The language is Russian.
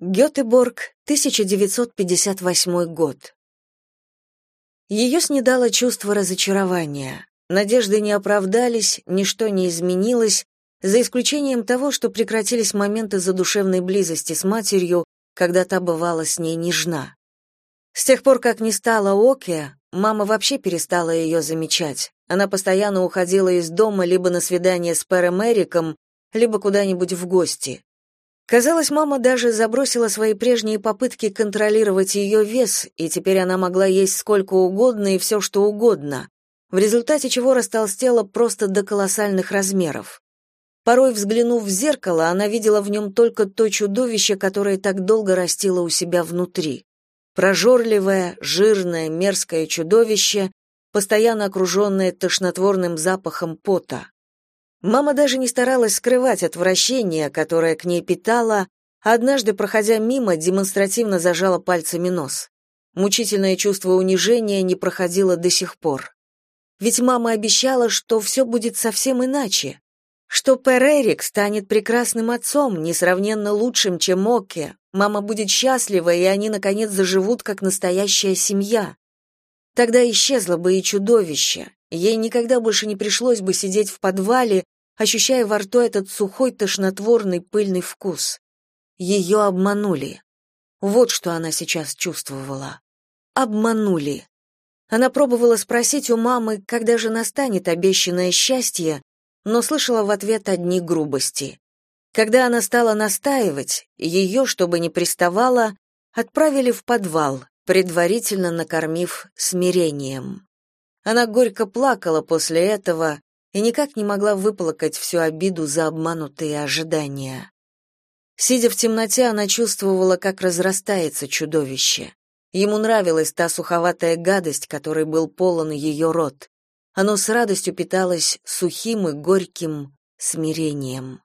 Гетеборг, 1958 год. Ее снедало чувство разочарования. Надежды не оправдались, ничто не изменилось, за исключением того, что прекратились моменты задушевной близости с матерью, когда та бывала с ней нежна. С тех пор, как не стала Оке, мама вообще перестала ее замечать. Она постоянно уходила из дома либо на свидание с Пэром Эриком, либо куда-нибудь в гости. Казалось, мама даже забросила свои прежние попытки контролировать ее вес, и теперь она могла есть сколько угодно и все, что угодно, в результате чего растолстела просто до колоссальных размеров. Порой, взглянув в зеркало, она видела в нем только то чудовище, которое так долго растило у себя внутри. Прожорливое, жирное, мерзкое чудовище, постоянно окруженное тошнотворным запахом пота. Мама даже не старалась скрывать отвращение, которое к ней питала, однажды, проходя мимо, демонстративно зажала пальцами нос. Мучительное чувство унижения не проходило до сих пор. Ведь мама обещала, что все будет совсем иначе, что Перерик станет прекрасным отцом, несравненно лучшим, чем Оке. Мама будет счастлива, и они, наконец, заживут как настоящая семья. Тогда исчезло бы и чудовище, Ей никогда больше не пришлось бы сидеть в подвале, ощущая во рту этот сухой тошнотворный пыльный вкус. Ее обманули. Вот что она сейчас чувствовала. Обманули. Она пробовала спросить у мамы, когда же настанет обещанное счастье, но слышала в ответ одни грубости. Когда она стала настаивать, ее, чтобы не приставала, отправили в подвал, предварительно накормив смирением. Она горько плакала после этого и никак не могла выплакать всю обиду за обманутые ожидания. Сидя в темноте, она чувствовала, как разрастается чудовище. Ему нравилась та суховатая гадость, которой был полон ее рот. Оно с радостью питалось сухим и горьким смирением.